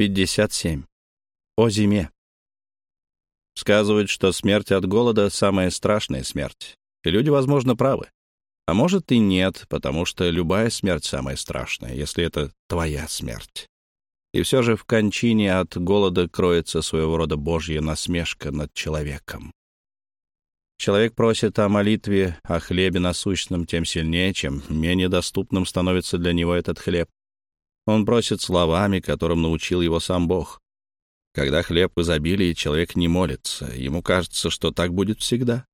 57. О зиме. Сказывают, что смерть от голода — самая страшная смерть. И люди, возможно, правы. А может и нет, потому что любая смерть самая страшная, если это твоя смерть. И все же в кончине от голода кроется своего рода божья насмешка над человеком. Человек просит о молитве, о хлебе насущном тем сильнее, чем менее доступным становится для него этот хлеб. Он просит словами, которым научил его сам Бог. Когда хлеб в изобилии, человек не молится, ему кажется, что так будет всегда.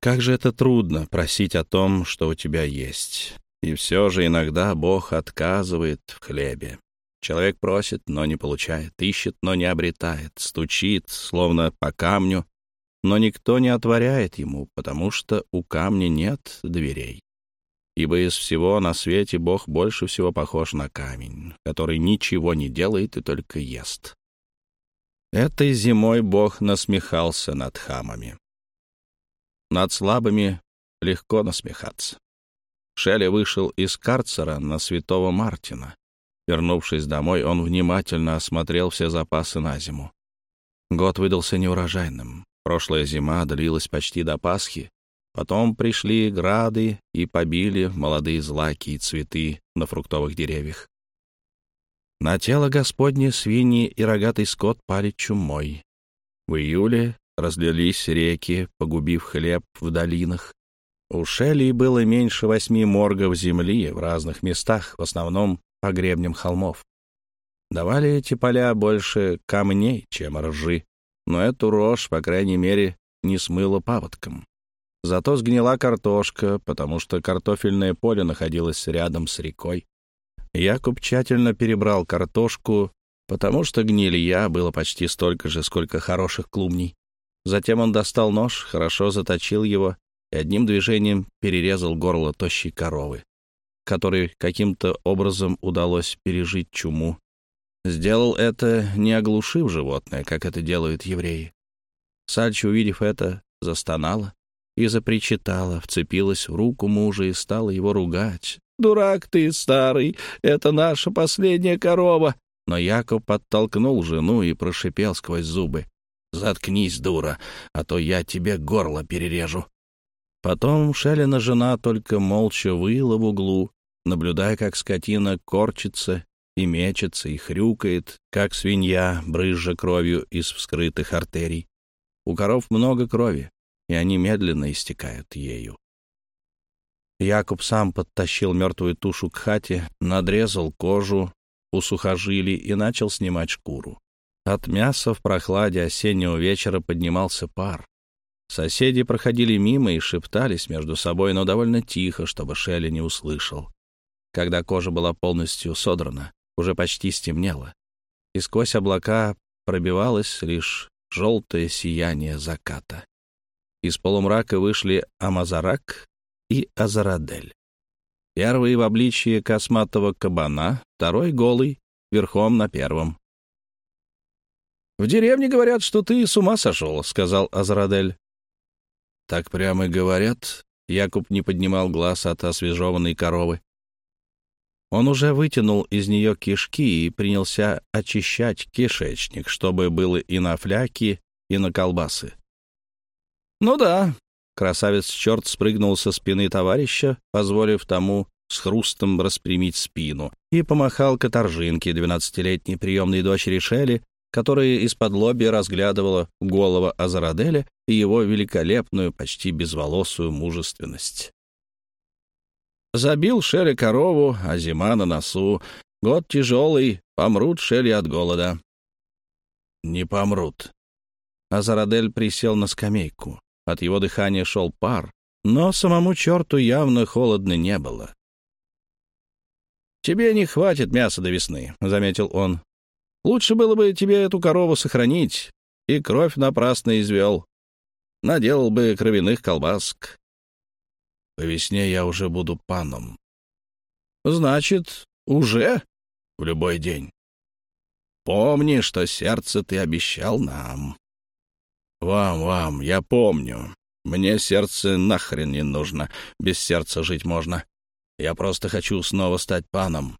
Как же это трудно просить о том, что у тебя есть. И все же иногда Бог отказывает в хлебе. Человек просит, но не получает, ищет, но не обретает, стучит, словно по камню, но никто не отворяет ему, потому что у камня нет дверей. Ибо из всего на свете Бог больше всего похож на камень, который ничего не делает и только ест. Этой зимой Бог насмехался над хамами. Над слабыми легко насмехаться. Шелли вышел из карцера на святого Мартина. Вернувшись домой, он внимательно осмотрел все запасы на зиму. Год выдался неурожайным. Прошлая зима длилась почти до Пасхи. Потом пришли грады и побили молодые злаки и цветы на фруктовых деревьях. На тело Господне свиньи и рогатый скот пали чумой. В июле разлились реки, погубив хлеб в долинах. У Шелли было меньше восьми моргов земли в разных местах, в основном по гребням холмов. Давали эти поля больше камней, чем ржи, но эту рожь, по крайней мере, не смыло паводком. Зато сгнила картошка, потому что картофельное поле находилось рядом с рекой. Якуб тщательно перебрал картошку, потому что гнилья было почти столько же, сколько хороших клубней. Затем он достал нож, хорошо заточил его и одним движением перерезал горло тощей коровы, которой каким-то образом удалось пережить чуму. Сделал это, не оглушив животное, как это делают евреи. Сальчи, увидев это, застонала и запричитала, вцепилась в руку мужа и стала его ругать. «Дурак ты, старый, это наша последняя корова!» Но Яков подтолкнул жену и прошипел сквозь зубы. «Заткнись, дура, а то я тебе горло перережу». Потом Шелина жена только молча выла в углу, наблюдая, как скотина корчится и мечется, и хрюкает, как свинья, брызжа кровью из вскрытых артерий. У коров много крови, и они медленно истекают ею. Якуб сам подтащил мертвую тушу к хате, надрезал кожу у сухожилий и начал снимать шкуру. От мяса в прохладе осеннего вечера поднимался пар. Соседи проходили мимо и шептались между собой, но довольно тихо, чтобы Шелли не услышал. Когда кожа была полностью содрана, уже почти стемнело, и сквозь облака пробивалось лишь желтое сияние заката. Из полумрака вышли Амазарак и Азарадель. Первый в обличье косматого кабана, второй голый, верхом на первом. «В деревне говорят, что ты с ума сошел», — сказал Азарадель. «Так прямо говорят». Якуб не поднимал глаз от освежеванной коровы. Он уже вытянул из нее кишки и принялся очищать кишечник, чтобы было и на фляки, и на колбасы. «Ну да, Красавец-черт спрыгнул со спины товарища, позволив тому с хрустом распрямить спину, и помахал каторжинке, двенадцатилетней приемной дочери Шелли, которая из-под лоби разглядывала голову Азараделя и его великолепную, почти безволосую мужественность. Забил Шелли корову, а зима на носу. Год тяжелый, помрут Шелли от голода. Не помрут. Азарадель присел на скамейку. От его дыхания шел пар, но самому черту явно холодно не было. «Тебе не хватит мяса до весны», — заметил он. «Лучше было бы тебе эту корову сохранить, и кровь напрасно извел. Наделал бы кровяных колбаск». «По весне я уже буду паном». «Значит, уже?» «В любой день». «Помни, что сердце ты обещал нам». «Вам, вам, я помню. Мне сердце нахрен не нужно. Без сердца жить можно. Я просто хочу снова стать паном».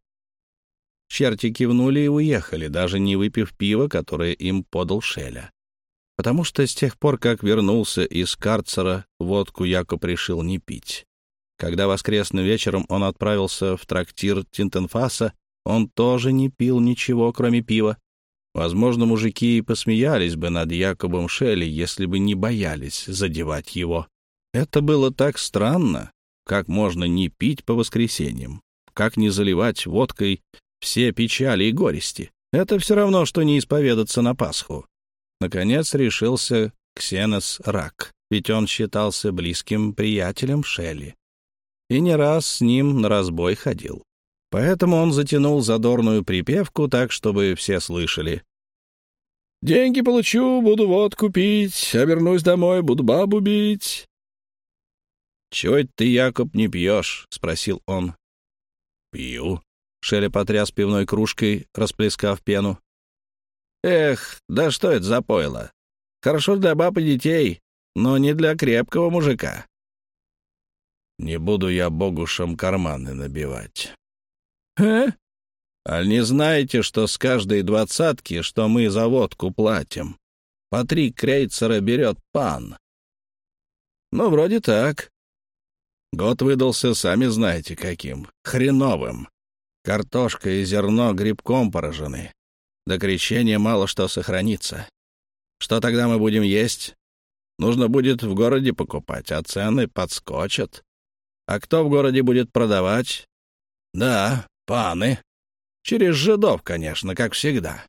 Черти кивнули и уехали, даже не выпив пива, которое им подал Шеля. Потому что с тех пор, как вернулся из карцера, водку Якоб решил не пить. Когда воскресным вечером он отправился в трактир Тинтенфаса, он тоже не пил ничего, кроме пива. Возможно, мужики и посмеялись бы над Якобом Шелли, если бы не боялись задевать его. Это было так странно, как можно не пить по воскресеньям, как не заливать водкой все печали и горести. Это все равно, что не исповедаться на Пасху. Наконец решился Ксенос Рак, ведь он считался близким приятелем Шелли и не раз с ним на разбой ходил. Поэтому он затянул задорную припевку так, чтобы все слышали. «Деньги получу, буду водку пить, а вернусь домой, буду бабу бить». «Чего это ты, Якоб, не пьешь?» — спросил он. «Пью», — Шеля потряс пивной кружкой, расплескав пену. «Эх, да что это за пойло? Хорошо для баб и детей, но не для крепкого мужика». Не буду я богушам карманы набивать. «Э? А не знаете, что с каждой двадцатки, что мы за водку платим, по три крейцера берет пан?» «Ну, вроде так. Год выдался, сами знаете, каким. Хреновым. Картошка и зерно грибком поражены. До крещения мало что сохранится. Что тогда мы будем есть? Нужно будет в городе покупать, а цены подскочат. А кто в городе будет продавать? Да, паны. Через жидов, конечно, как всегда.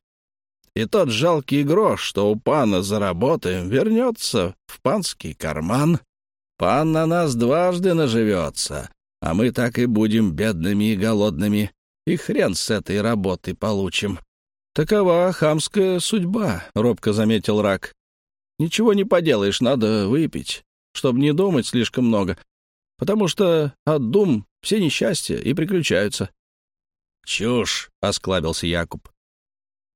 И тот жалкий грош, что у пана заработаем, вернется в панский карман. Пан на нас дважды наживется, а мы так и будем бедными и голодными, и хрен с этой работы получим. Такова хамская судьба, — робко заметил рак. Ничего не поделаешь, надо выпить, чтобы не думать слишком много, потому что от дум все несчастья и приключаются. «Чушь!» — осклабился Якуб.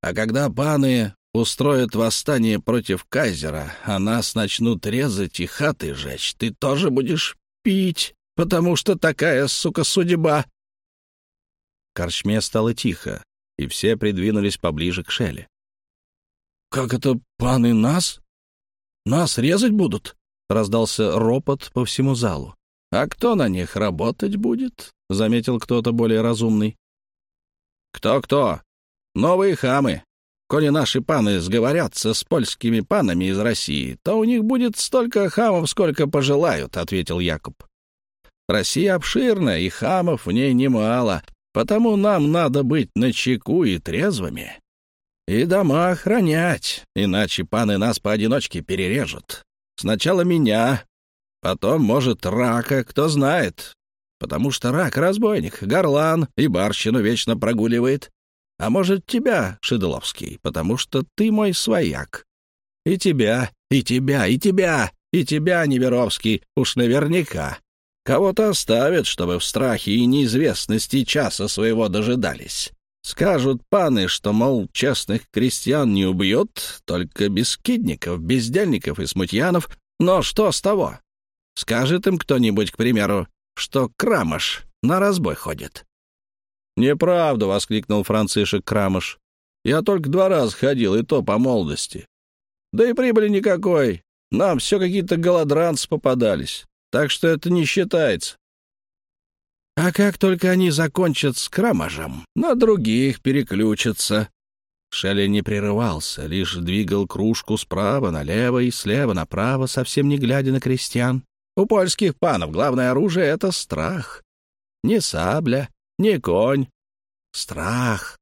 «А когда паны устроят восстание против кайзера, а нас начнут резать и хаты жечь, ты тоже будешь пить, потому что такая, сука, судьба!» Корчме стало тихо, и все придвинулись поближе к Шеле. «Как это паны нас? Нас резать будут?» — раздался ропот по всему залу. «А кто на них работать будет?» — заметил кто-то более разумный. «Кто-кто? Новые хамы. Коли наши паны сговорятся с польскими панами из России, то у них будет столько хамов, сколько пожелают», — ответил Якуб. «Россия обширна, и хамов в ней немало, потому нам надо быть начеку и трезвыми. И дома охранять, иначе паны нас поодиночке перережут. Сначала меня, Потом, может, рака, кто знает. Потому что рак — разбойник, горлан и барщину вечно прогуливает. А может, тебя, Шидловский, потому что ты мой свояк. И тебя, и тебя, и тебя, и тебя, Неверовский, уж наверняка. Кого-то оставят, чтобы в страхе и неизвестности часа своего дожидались. Скажут паны, что, мол, честных крестьян не убьют, только бескидников, бездельников и смутьянов. Но что с того? Скажет им кто-нибудь, к примеру, что Крамош на разбой ходит. «Неправда!» — воскликнул Францишек Крамош. «Я только два раза ходил, и то по молодости. Да и прибыли никакой. Нам все какие-то голодранцы попадались, так что это не считается. А как только они закончат с крамажем, на других переключатся. Шелли не прерывался, лишь двигал кружку справа налево и слева направо, совсем не глядя на крестьян. У польских панов главное оружие — это страх. Не сабля, не конь. Страх.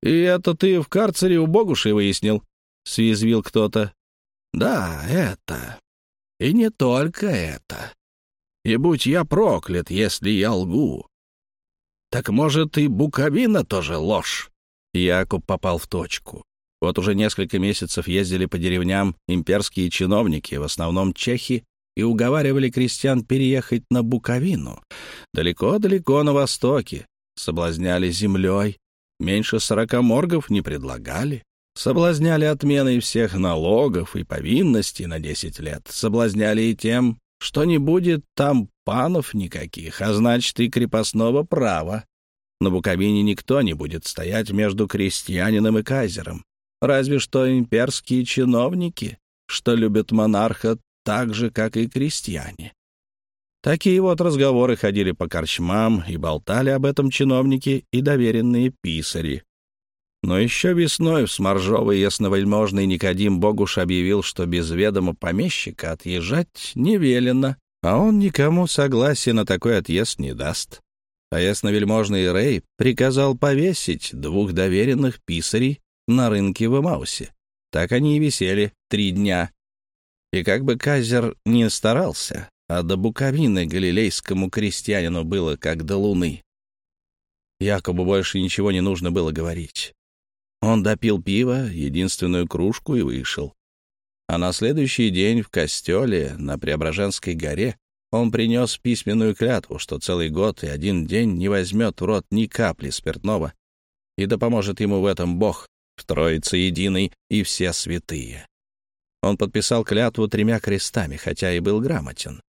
«И это ты в карцере у Богуши выяснил?» — съязвил кто-то. «Да, это. И не только это. И будь я проклят, если я лгу. Так, может, и Буковина тоже ложь?» Якуб попал в точку. Вот уже несколько месяцев ездили по деревням имперские чиновники, в основном чехи и уговаривали крестьян переехать на Буковину, далеко-далеко на востоке, соблазняли землей, меньше сорока моргов не предлагали, соблазняли отменой всех налогов и повинностей на десять лет, соблазняли и тем, что не будет там панов никаких, а значит и крепостного права. На Буковине никто не будет стоять между крестьянином и кайзером. Разве что имперские чиновники, что любят монарха так же, как и крестьяне. Такие вот разговоры ходили по корчмам, и болтали об этом чиновники и доверенные писари. Но еще весной в Сморжовый ясновельможный Никодим Богуш объявил, что без ведома помещика отъезжать не велено, а он никому согласия на такой отъезд не даст. А ясновельможный Рей приказал повесить двух доверенных писарей на рынке в Эмаусе. Так они и висели три дня. И как бы Казер не старался, а до Буковины галилейскому крестьянину было как до луны. Якобы больше ничего не нужно было говорить. Он допил пиво, единственную кружку, и вышел. А на следующий день в костеле на Преображенской горе он принес письменную клятву, что целый год и один день не возьмет в рот ни капли спиртного, и да поможет ему в этом Бог, в Троице Единой и все святые. Он подписал клятву тремя крестами, хотя и был грамотен.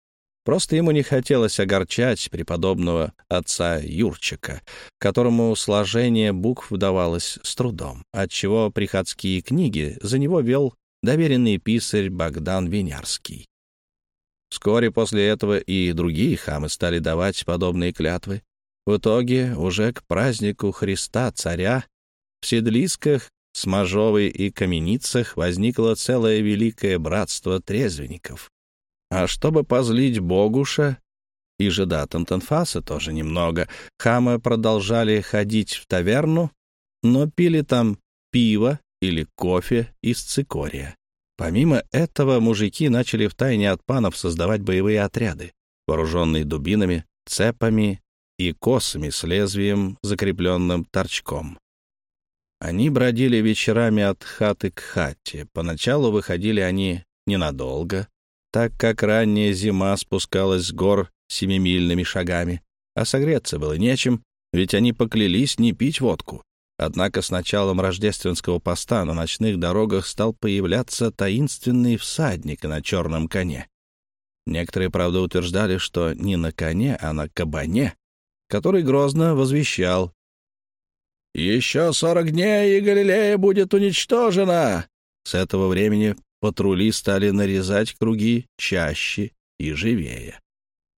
Просто ему не хотелось огорчать преподобного отца Юрчика, которому сложение букв давалось с трудом, отчего приходские книги за него вел доверенный писарь Богдан Винярский. Вскоре после этого и другие хамы стали давать подобные клятвы. В итоге уже к празднику Христа Царя в Седлисках, Смажовой и Каменицах возникло целое великое братство трезвенников. А чтобы позлить Богуша и жида Тантенфаса тоже немного, хамы продолжали ходить в таверну, но пили там пиво или кофе из цикория. Помимо этого, мужики начали втайне от панов создавать боевые отряды, вооруженные дубинами, цепами и косами с лезвием, закрепленным торчком. Они бродили вечерами от хаты к хате. Поначалу выходили они ненадолго, так как ранняя зима спускалась с гор семимильными шагами, а согреться было нечем, ведь они поклялись не пить водку. Однако с началом рождественского поста на ночных дорогах стал появляться таинственный всадник на черном коне. Некоторые, правда, утверждали, что не на коне, а на кабане, который грозно возвещал «Еще сорок дней, и Галилея будет уничтожена!» С этого времени патрули стали нарезать круги чаще и живее,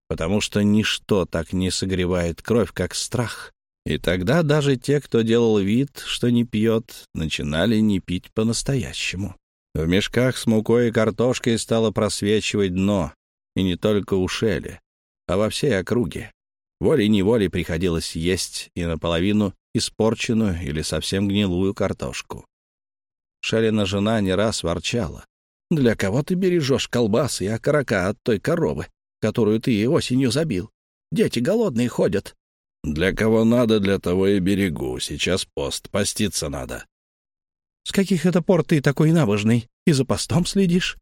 потому что ничто так не согревает кровь, как страх. И тогда даже те, кто делал вид, что не пьет, начинали не пить по-настоящему. В мешках с мукой и картошкой стало просвечивать дно, и не только у Шели, а во всей округе. Волей-неволей приходилось есть и наполовину испорченную или совсем гнилую картошку. Шелина жена не раз ворчала. Для кого ты бережешь колбасы и окорока от той коровы, которую ты осенью забил? Дети голодные ходят. Для кого надо, для того и берегу. Сейчас пост, поститься надо. С каких это пор ты такой набожный и за постом следишь?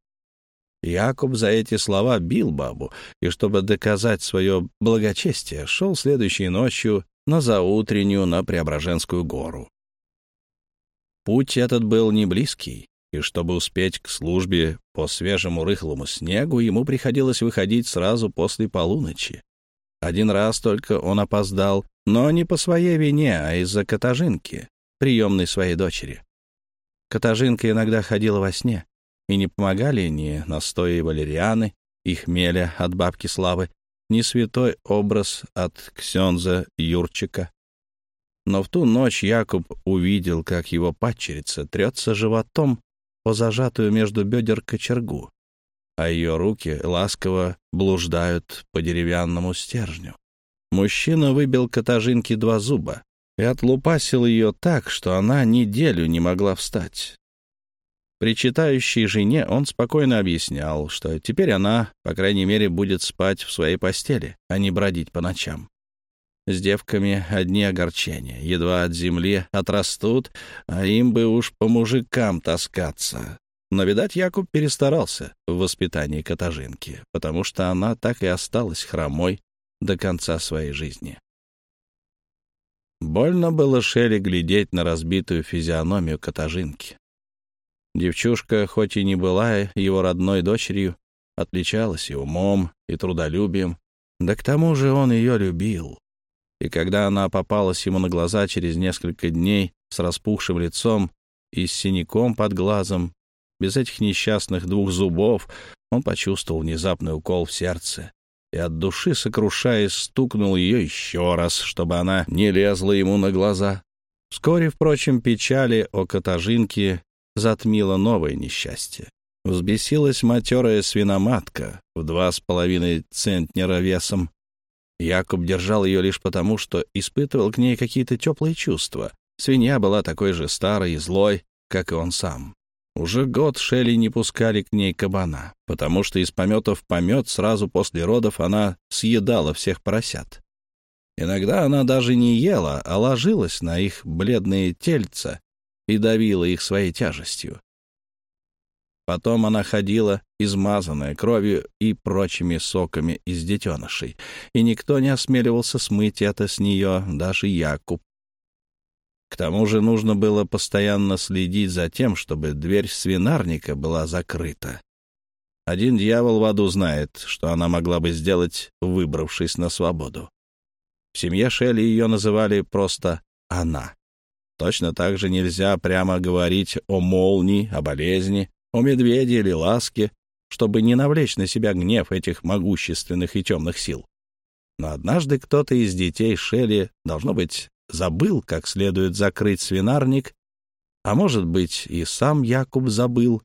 Якуб за эти слова бил бабу, и чтобы доказать свое благочестие, шел следующей ночью на заутреннюю на Преображенскую гору. Путь этот был не близкий, и чтобы успеть к службе по свежему рыхлому снегу, ему приходилось выходить сразу после полуночи. Один раз только он опоздал, но не по своей вине, а из-за Катажинки, приемной своей дочери. Катажинка иногда ходила во сне, и не помогали ни настои валерианы и хмеля от бабки Славы, ни святой образ от Ксенза Юрчика. Но в ту ночь Якуб увидел, как его падчерица трется животом по зажатую между бедер кочергу, а ее руки ласково блуждают по деревянному стержню. Мужчина выбил Катажинке два зуба и отлупасил ее так, что она неделю не могла встать. Причитающей жене он спокойно объяснял, что теперь она, по крайней мере, будет спать в своей постели, а не бродить по ночам. С девками одни огорчения. Едва от земли отрастут, а им бы уж по мужикам таскаться. Но, видать, Якуб перестарался в воспитании Катажинки, потому что она так и осталась хромой до конца своей жизни. Больно было Шелли глядеть на разбитую физиономию Катажинки. Девчушка, хоть и не была его родной дочерью, отличалась и умом, и трудолюбием, да к тому же он ее любил. И когда она попалась ему на глаза через несколько дней с распухшим лицом и с синяком под глазом, без этих несчастных двух зубов, он почувствовал внезапный укол в сердце и от души, сокрушаясь, стукнул ее еще раз, чтобы она не лезла ему на глаза. Вскоре, впрочем, печали о Катажинке затмило новое несчастье. Взбесилась матерая свиноматка в два с половиной центнера весом. Якуб держал ее лишь потому, что испытывал к ней какие-то теплые чувства. Свинья была такой же старой и злой, как и он сам. Уже год Шелли не пускали к ней кабана, потому что из помета в помет сразу после родов она съедала всех поросят. Иногда она даже не ела, а ложилась на их бледные тельца и давила их своей тяжестью. Потом она ходила, измазанная кровью и прочими соками из детенышей, и никто не осмеливался смыть это с нее, даже Якуб. К тому же нужно было постоянно следить за тем, чтобы дверь свинарника была закрыта. Один дьявол в аду знает, что она могла бы сделать, выбравшись на свободу. В семье Шелли ее называли просто «она». Точно так же нельзя прямо говорить о молнии, о болезни, о медведе или ласке, чтобы не навлечь на себя гнев этих могущественных и темных сил. Но однажды кто-то из детей Шелли, должно быть, забыл, как следует закрыть свинарник, а может быть, и сам Якуб забыл,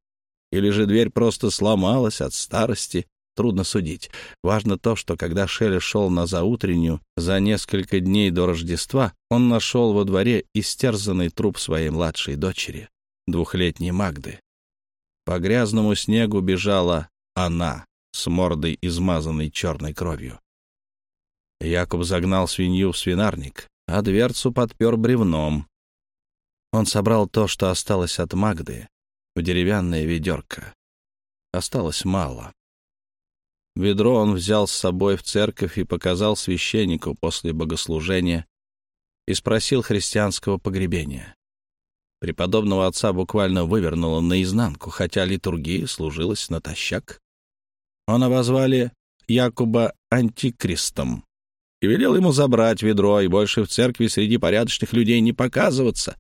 или же дверь просто сломалась от старости, трудно судить. Важно то, что когда Шелли шел на заутреннюю за несколько дней до Рождества, он нашел во дворе истерзанный труп своей младшей дочери, двухлетней Магды. По грязному снегу бежала она с мордой, измазанной черной кровью. Якуб загнал свинью в свинарник, а дверцу подпер бревном. Он собрал то, что осталось от Магды, в деревянное ведерко. Осталось мало. Ведро он взял с собой в церковь и показал священнику после богослужения и спросил христианского погребения. Преподобного отца буквально вывернуло наизнанку, хотя литургия служилась натощак. Он обозвали Якуба антикристом и велел ему забрать ведро и больше в церкви среди порядочных людей не показываться.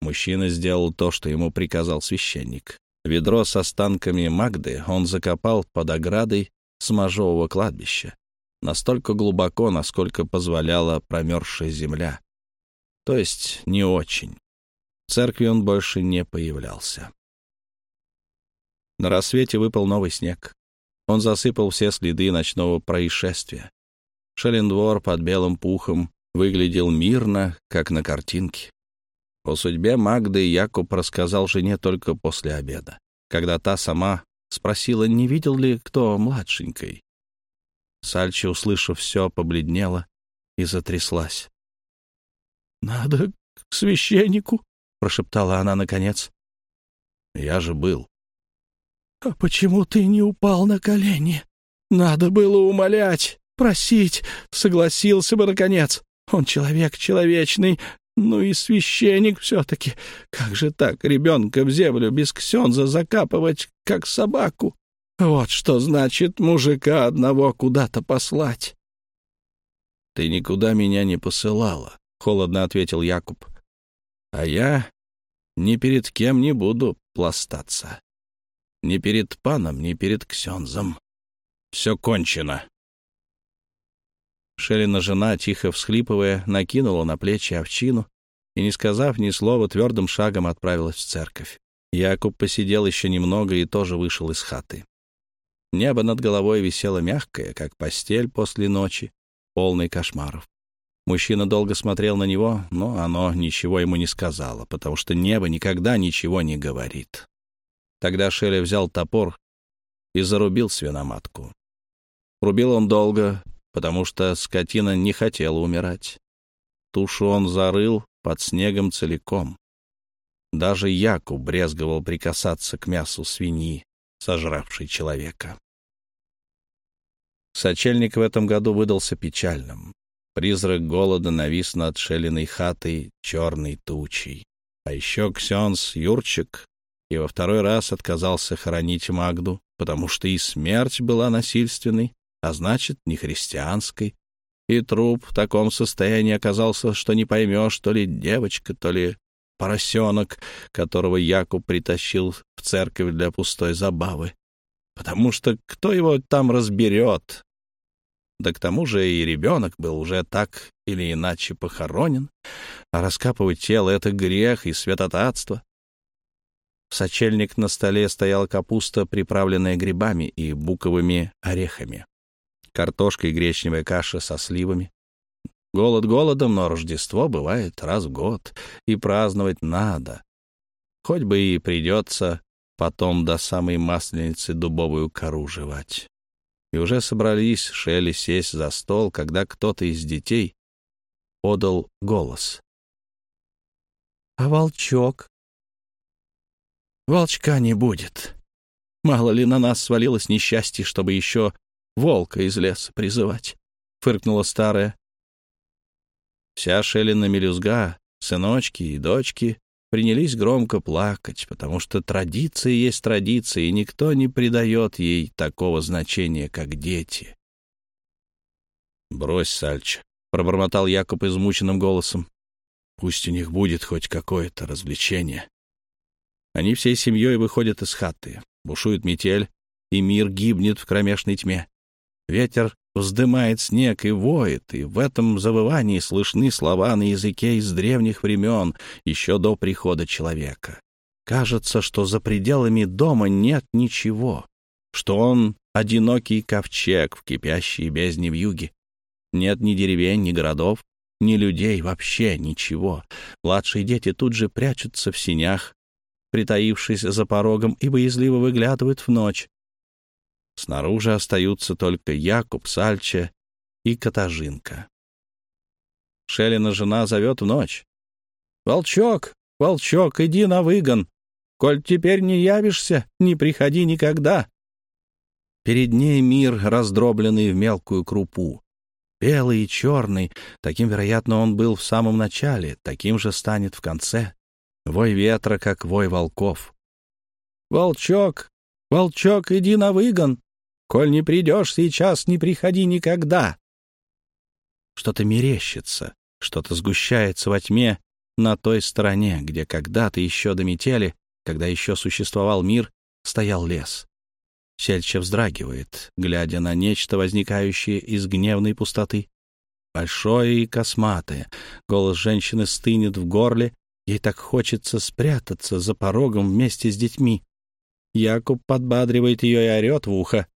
Мужчина сделал то, что ему приказал священник. Ведро с останками Магды он закопал под оградой с можового кладбища, настолько глубоко, насколько позволяла промерзшая земля. То есть не очень. В церкви он больше не появлялся. На рассвете выпал новый снег. Он засыпал все следы ночного происшествия. Шелендвор под белым пухом выглядел мирно, как на картинке. О судьбе Магды Якуб рассказал жене только после обеда, когда та сама спросила, не видел ли кто младшенькой. Сальчи, услышав все, побледнела и затряслась. — Надо к священнику, — прошептала она наконец. — Я же был. — А почему ты не упал на колени? Надо было умолять просить, согласился бы, наконец. Он человек человечный, ну и священник все-таки. Как же так ребенка в землю без ксенза закапывать, как собаку? Вот что значит мужика одного куда-то послать. — Ты никуда меня не посылала, — холодно ответил Якуб. — А я ни перед кем не буду пластаться. Ни перед паном, ни перед ксензом. Все кончено. Шелина жена, тихо всхлипывая, накинула на плечи овчину и, не сказав ни слова, твердым шагом отправилась в церковь. Якуб посидел еще немного и тоже вышел из хаты. Небо над головой висело мягкое, как постель после ночи, полной кошмаров. Мужчина долго смотрел на него, но оно ничего ему не сказало, потому что небо никогда ничего не говорит. Тогда Шелли взял топор и зарубил свиноматку. Рубил он долго, потому что скотина не хотела умирать. Тушу он зарыл под снегом целиком. Даже Яку брезговал прикасаться к мясу свиньи, сожравшей человека. Сочельник в этом году выдался печальным. Призрак голода навис над шелиной хатой черной тучей. А еще Ксенс Юрчик и во второй раз отказался хоронить Магду, потому что и смерть была насильственной, а значит, не христианской, И труп в таком состоянии оказался, что не поймешь, то ли девочка, то ли поросенок, которого Якуб притащил в церковь для пустой забавы. Потому что кто его там разберет? Да к тому же и ребенок был уже так или иначе похоронен, а раскапывать тело — это грех и святотатство. В сочельник на столе стояла капуста, приправленная грибами и буковыми орехами, картошка и гречневая каша со сливами. Голод голодом, но Рождество бывает раз в год, и праздновать надо. Хоть бы и придется потом до самой масленицы дубовую кору жевать. И уже собрались Шелли сесть за стол, когда кто-то из детей подал голос. «А волчок?» «Волчка не будет. Мало ли на нас свалилось несчастье, чтобы еще волка из леса призывать», — фыркнула старая. Вся Шеллина мелюзга, сыночки и дочки принялись громко плакать, потому что традиция есть традиция, и никто не придает ей такого значения, как дети. «Брось, Сальч», — пробормотал Якоб измученным голосом. «Пусть у них будет хоть какое-то развлечение». Они всей семьей выходят из хаты, бушует метель, и мир гибнет в кромешной тьме. Ветер вздымает снег и воет, и в этом завывании слышны слова на языке из древних времен, еще до прихода человека. Кажется, что за пределами дома нет ничего, что он — одинокий ковчег в кипящей бездне вьюги. Нет ни деревень, ни городов, ни людей, вообще ничего. Младшие дети тут же прячутся в синях, притаившись за порогом, и боязливо выглядывают в ночь, Снаружи остаются только Якуб, Сальча и Катажинка. Шелина жена зовет в ночь. «Волчок, волчок, иди на выгон. Коль теперь не явишься, не приходи никогда». Перед ней мир, раздробленный в мелкую крупу. Белый и черный, таким, вероятно, он был в самом начале, таким же станет в конце. Вой ветра, как вой волков. «Волчок, волчок, иди на выгон. Коль не придешь сейчас, не приходи никогда. Что-то мерещится, что-то сгущается во тьме на той стороне, где когда-то еще до метели, когда еще существовал мир, стоял лес. Сельча вздрагивает, глядя на нечто, возникающее из гневной пустоты. Большое и косматое. Голос женщины стынет в горле. Ей так хочется спрятаться за порогом вместе с детьми. Якуб подбадривает ее и орет в ухо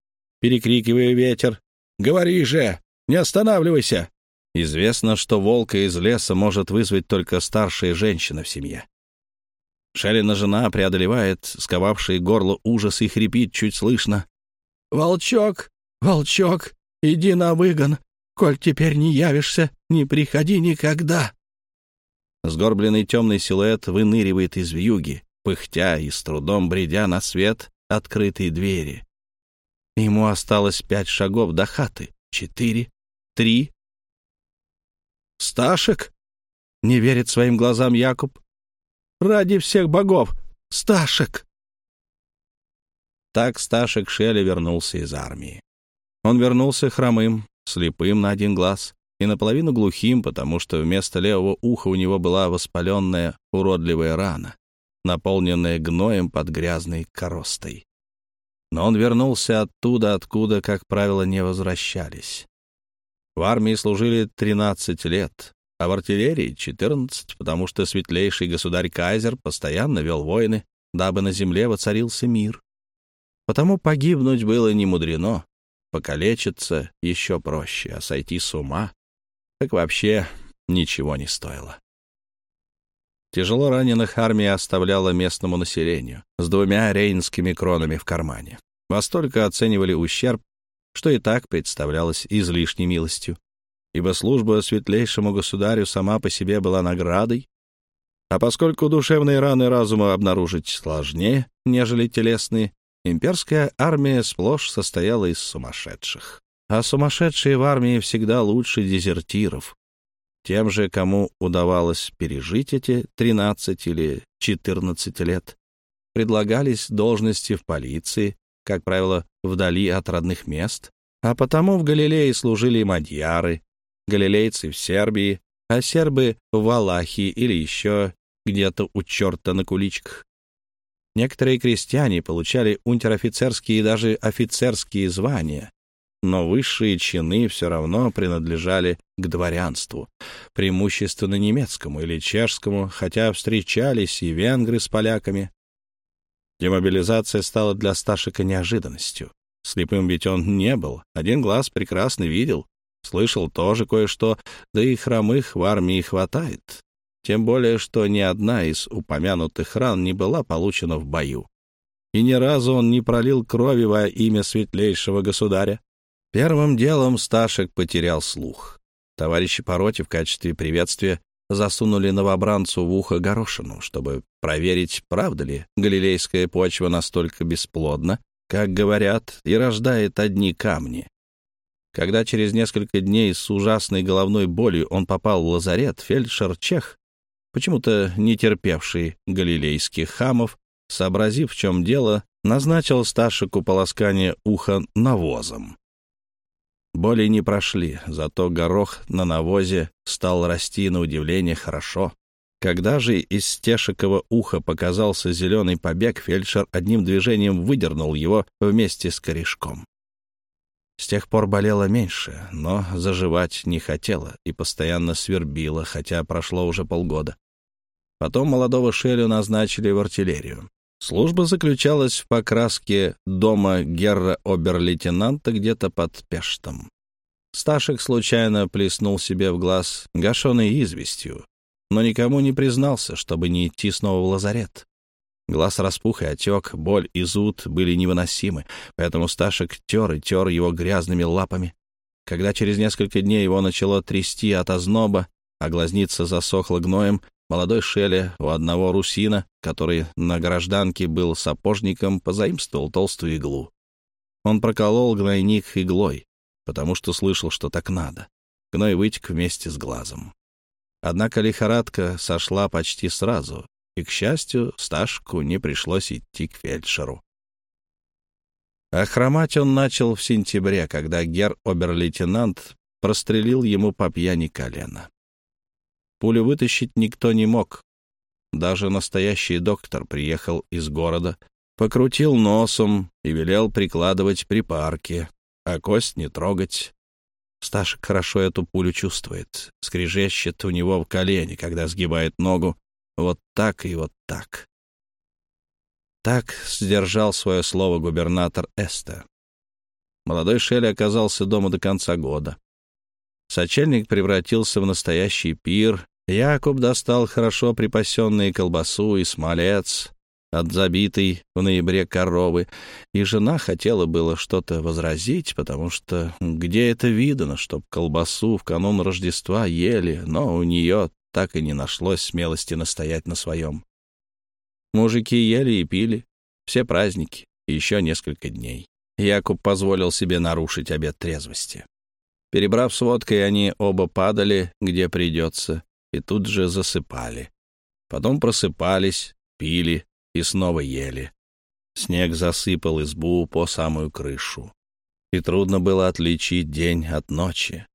перекрикивая ветер. «Говори же! Не останавливайся!» Известно, что волка из леса может вызвать только старшая женщина в семье. Шелина жена преодолевает сковавший горло ужас и хрипит чуть слышно. «Волчок, волчок, иди на выгон. Коль теперь не явишься, не приходи никогда». Сгорбленный темный силуэт выныривает из вьюги, пыхтя и с трудом бредя на свет открытой двери. Ему осталось пять шагов до хаты. Четыре, три. «Сташек?» — не верит своим глазам Якуб. «Ради всех богов! Сташек!» Так Сташек Шелли вернулся из армии. Он вернулся хромым, слепым на один глаз и наполовину глухим, потому что вместо левого уха у него была воспаленная уродливая рана, наполненная гноем под грязной коростой но он вернулся оттуда, откуда, как правило, не возвращались. В армии служили 13 лет, а в артиллерии — 14, потому что светлейший государь Кайзер постоянно вел войны, дабы на земле воцарился мир. Потому погибнуть было не мудрено, покалечиться еще проще, а сойти с ума так вообще ничего не стоило. Тяжело раненых армия оставляла местному населению с двумя рейнскими кронами в кармане. Во столько оценивали ущерб, что и так представлялось излишней милостью, ибо служба светлейшему государю сама по себе была наградой, а поскольку душевные раны разума обнаружить сложнее, нежели телесные, имперская армия сплошь состояла из сумасшедших. А сумасшедшие в армии всегда лучше дезертиров, тем же, кому удавалось пережить эти 13 или 14 лет, предлагались должности в полиции, как правило, вдали от родных мест, а потому в Галилее служили мадьяры, галилейцы в Сербии, а сербы в Валахии или еще где-то у черта на куличках. Некоторые крестьяне получали унтер-офицерские и даже офицерские звания, но высшие чины все равно принадлежали к дворянству, преимущественно немецкому или чешскому, хотя встречались и венгры с поляками. Демобилизация стала для Сташика неожиданностью. Слепым ведь он не был, один глаз прекрасно видел, слышал тоже кое-что, да и хромых в армии хватает. Тем более, что ни одна из упомянутых ран не была получена в бою. И ни разу он не пролил крови во имя светлейшего государя. Первым делом Сташек потерял слух. Товарищи по в качестве приветствия засунули новобранцу в ухо горошину, чтобы проверить, правда ли галилейская почва настолько бесплодна, как говорят, и рождает одни камни. Когда через несколько дней с ужасной головной болью он попал в лазарет, фельдшер Чех почему-то не терпевший галилейских хамов, сообразив, в чем дело, назначил Сташику полоскание уха навозом. Боли не прошли, зато горох на навозе стал расти на удивление хорошо. Когда же из стешикового уха показался зеленый побег, фельдшер одним движением выдернул его вместе с корешком. С тех пор болело меньше, но заживать не хотела и постоянно свербила, хотя прошло уже полгода. Потом молодого Шелю назначили в артиллерию. Служба заключалась в покраске дома герра обер-лейтенанта где-то под Пештом. Сташек случайно плеснул себе в глаз гашеной известью, но никому не признался, чтобы не идти снова в лазарет. Глаз распух и отек, боль и зуд были невыносимы, поэтому Сташек тер и тер его грязными лапами. Когда через несколько дней его начало трясти от озноба, а глазница засохла гноем, Молодой Шелли у одного русина, который на гражданке был сапожником, позаимствовал толстую иглу. Он проколол гнойник иглой, потому что слышал, что так надо. Гной вытек вместе с глазом. Однако лихорадка сошла почти сразу, и, к счастью, Сташку не пришлось идти к фельдшеру. А хромать он начал в сентябре, когда гер-обер-лейтенант прострелил ему по пьяни колено. Пулю вытащить никто не мог. Даже настоящий доктор приехал из города, покрутил носом и велел прикладывать припарки, а кость не трогать. Сташек хорошо эту пулю чувствует, скрежещет у него в колени, когда сгибает ногу, вот так и вот так. Так сдержал свое слово губернатор Эста. Молодой Шелли оказался дома до конца года. Сочельник превратился в настоящий пир. Якуб достал хорошо припасенные колбасу и смолец от забитой в ноябре коровы, и жена хотела было что-то возразить, потому что где это видано, чтоб колбасу в канун Рождества ели, но у нее так и не нашлось смелости настоять на своем. Мужики ели и пили, все праздники, еще несколько дней. Якуб позволил себе нарушить обет трезвости. Перебрав с водкой, они оба падали, где придется, и тут же засыпали. Потом просыпались, пили и снова ели. Снег засыпал избу по самую крышу. И трудно было отличить день от ночи.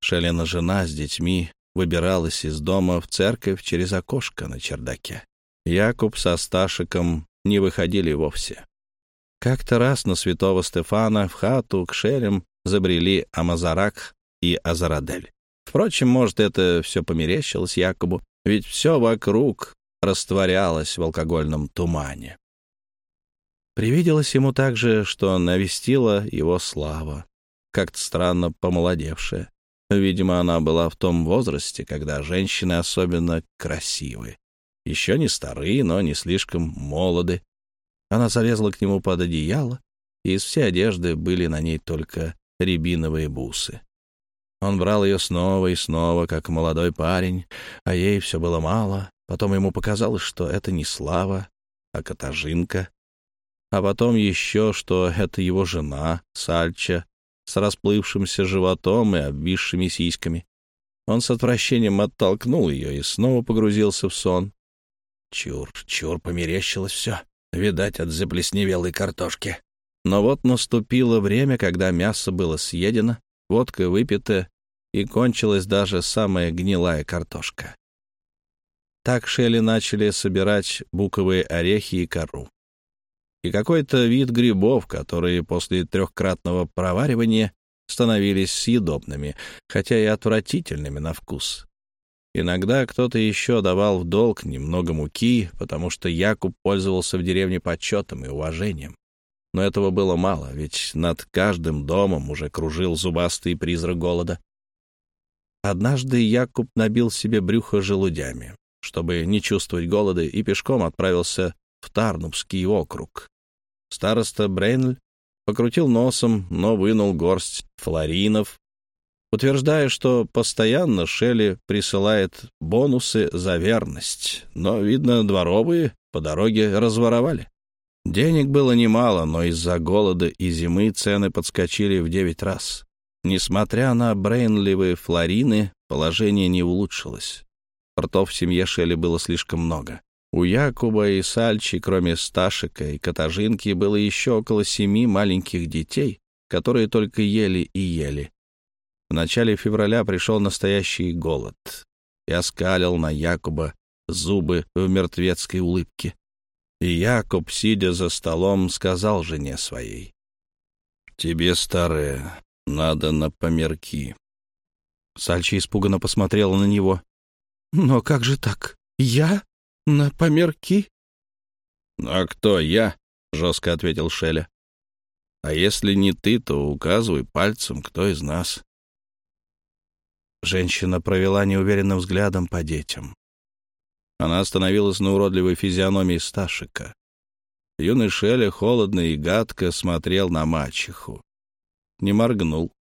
Шелена жена с детьми выбиралась из дома в церковь через окошко на чердаке. Якуб со Сташиком не выходили вовсе. Как-то раз на святого Стефана в хату к шелям забрели Амазарак и Азарадель. Впрочем, может, это все померещилось Якобу, ведь все вокруг растворялось в алкогольном тумане. Привиделось ему также, что навестила его слава, как-то странно помолодевшая. Видимо, она была в том возрасте, когда женщины особенно красивы. Еще не старые, но не слишком молоды. Она залезла к нему под одеяло, и из всей одежды были на ней только рябиновые бусы. Он брал ее снова и снова, как молодой парень, а ей все было мало. Потом ему показалось, что это не Слава, а Катажинка. А потом еще, что это его жена, Сальча, с расплывшимся животом и обвисшими сиськами. Он с отвращением оттолкнул ее и снова погрузился в сон. Чур, чур, померещилось все. Видать, от заплесневелой картошки. Но вот наступило время, когда мясо было съедено, водка выпита, и кончилась даже самая гнилая картошка. Так Шелли начали собирать буковые орехи и кору. И какой-то вид грибов, которые после трехкратного проваривания становились съедобными, хотя и отвратительными на вкус. Иногда кто-то еще давал в долг немного муки, потому что Якуб пользовался в деревне почетом и уважением. Но этого было мало, ведь над каждым домом уже кружил зубастый призрак голода. Однажды Якуб набил себе брюхо желудями, чтобы не чувствовать голода, и пешком отправился в Тарнубский округ. Староста Брейнль покрутил носом, но вынул горсть флоринов, утверждая, что постоянно Шелли присылает бонусы за верность, но, видно, дворовые по дороге разворовали. Денег было немало, но из-за голода и зимы цены подскочили в девять раз. Несмотря на брейнливые флорины, положение не улучшилось. Ртов в семье Шелли было слишком много. У Якуба и Сальчи, кроме Сташика и Катажинки, было еще около семи маленьких детей, которые только ели и ели. В начале февраля пришел настоящий голод и оскалил на Якуба зубы в мертвецкой улыбке. И Якуб, сидя за столом, сказал жене своей, «Тебе, старая, надо на померки». Сальчи испуганно посмотрела на него. «Но как же так? Я?» «На померки?» «А кто я?» — жестко ответил Шеля. «А если не ты, то указывай пальцем, кто из нас». Женщина провела неуверенным взглядом по детям. Она остановилась на уродливой физиономии Сташика. Юный Шеля холодно и гадко смотрел на мачеху. Не моргнул.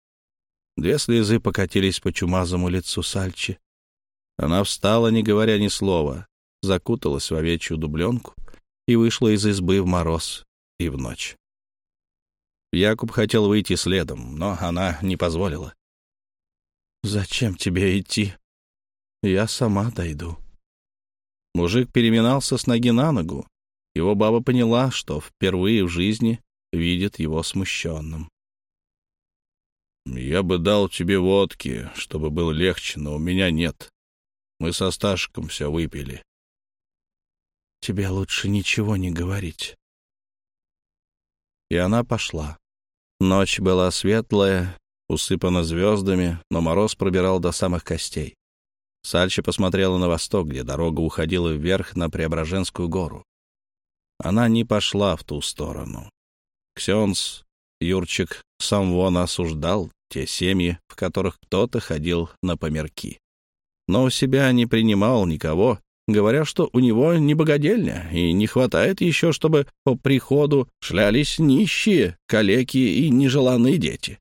Две слезы покатились по чумазому лицу Сальчи. Она встала, не говоря ни слова, закуталась в овечью дубленку и вышла из избы в мороз и в ночь. Якуб хотел выйти следом, но она не позволила. «Зачем тебе идти? Я сама дойду». Мужик переминался с ноги на ногу. Его баба поняла, что впервые в жизни видит его смущенным. «Я бы дал тебе водки, чтобы было легче, но у меня нет. Мы со Сташиком все выпили. Тебе лучше ничего не говорить. И она пошла. Ночь была светлая, усыпана звездами, но мороз пробирал до самых костей. Сальча посмотрела на восток, где дорога уходила вверх на Преображенскую гору. Она не пошла в ту сторону. Ксенс, Юрчик, сам вон осуждал те семьи, в которых кто-то ходил на померки. Но у себя не принимал никого, говоря, что у него не богадельня, и не хватает еще, чтобы по приходу шлялись нищие, калеки и нежеланные дети.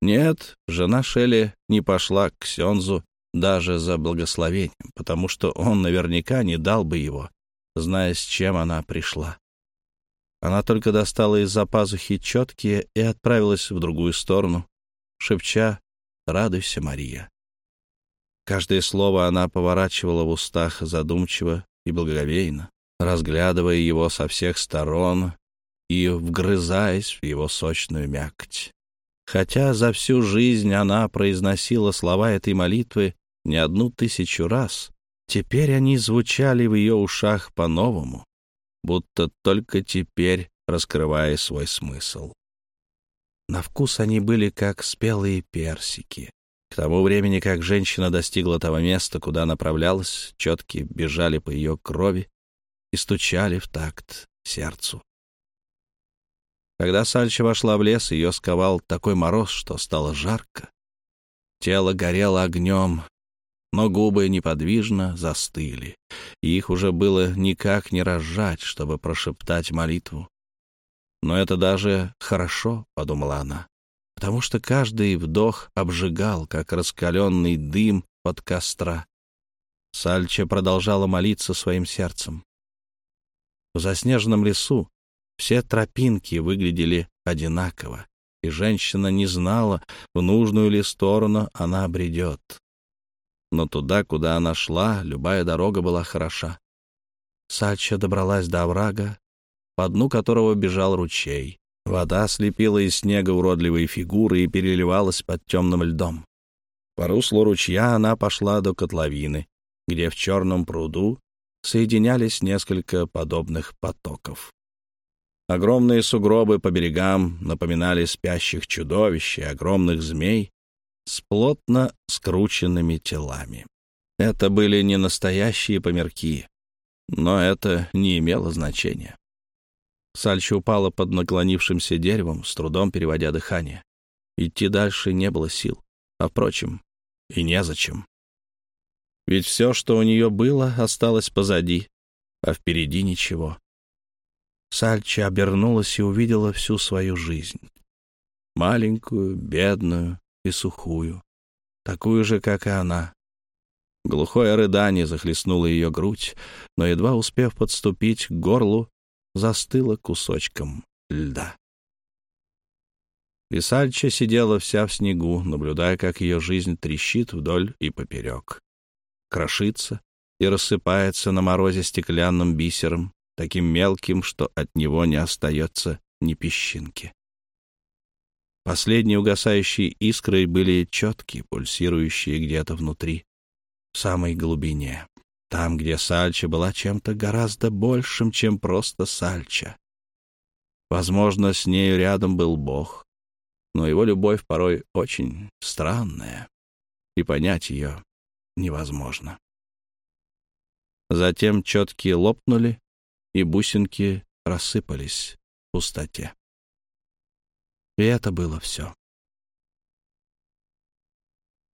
Нет, жена Шелли не пошла к Сензу даже за благословением, потому что он наверняка не дал бы его, зная, с чем она пришла. Она только достала из-за пазухи четкие и отправилась в другую сторону, шепча «Радуйся, Мария». Каждое слово она поворачивала в устах задумчиво и благоговейно, разглядывая его со всех сторон и вгрызаясь в его сочную мякоть. Хотя за всю жизнь она произносила слова этой молитвы не одну тысячу раз, теперь они звучали в ее ушах по-новому, будто только теперь раскрывая свой смысл. На вкус они были как спелые персики, к тому времени, как женщина достигла того места, куда направлялась, четки бежали по ее крови и стучали в такт сердцу. Когда Сальча вошла в лес, ее сковал такой мороз, что стало жарко. Тело горело огнем, но губы неподвижно застыли, и их уже было никак не разжать, чтобы прошептать молитву. «Но это даже хорошо», — подумала она потому что каждый вдох обжигал, как раскаленный дым под костра. Сальча продолжала молиться своим сердцем. В заснеженном лесу все тропинки выглядели одинаково, и женщина не знала, в нужную ли сторону она бредет. Но туда, куда она шла, любая дорога была хороша. Сальча добралась до оврага, по дну которого бежал ручей. Вода слепила из снега уродливые фигуры и переливалась под темным льдом. По руслу ручья она пошла до котловины, где в черном пруду соединялись несколько подобных потоков. Огромные сугробы по берегам напоминали спящих чудовищ и огромных змей с плотно скрученными телами. Это были не настоящие померки, но это не имело значения. Сальча упала под наклонившимся деревом, с трудом переводя дыхание. Идти дальше не было сил. А, впрочем, и незачем. Ведь все, что у нее было, осталось позади, а впереди ничего. Сальча обернулась и увидела всю свою жизнь. Маленькую, бедную и сухую, такую же, как и она. Глухое рыдание захлестнуло ее грудь, но, едва успев подступить к горлу, застыло кусочком льда. И Сальча сидела вся в снегу, наблюдая, как ее жизнь трещит вдоль и поперек, крошится и рассыпается на морозе стеклянным бисером, таким мелким, что от него не остается ни песчинки. Последние угасающие искры были четкие, пульсирующие где-то внутри, в самой глубине, там, где Сальча была чем-то гораздо большим, чем просто Сальча. Возможно, с нею рядом был Бог, но его любовь порой очень странная, и понять ее невозможно. Затем четкие лопнули, и бусинки рассыпались в пустоте. И это было все.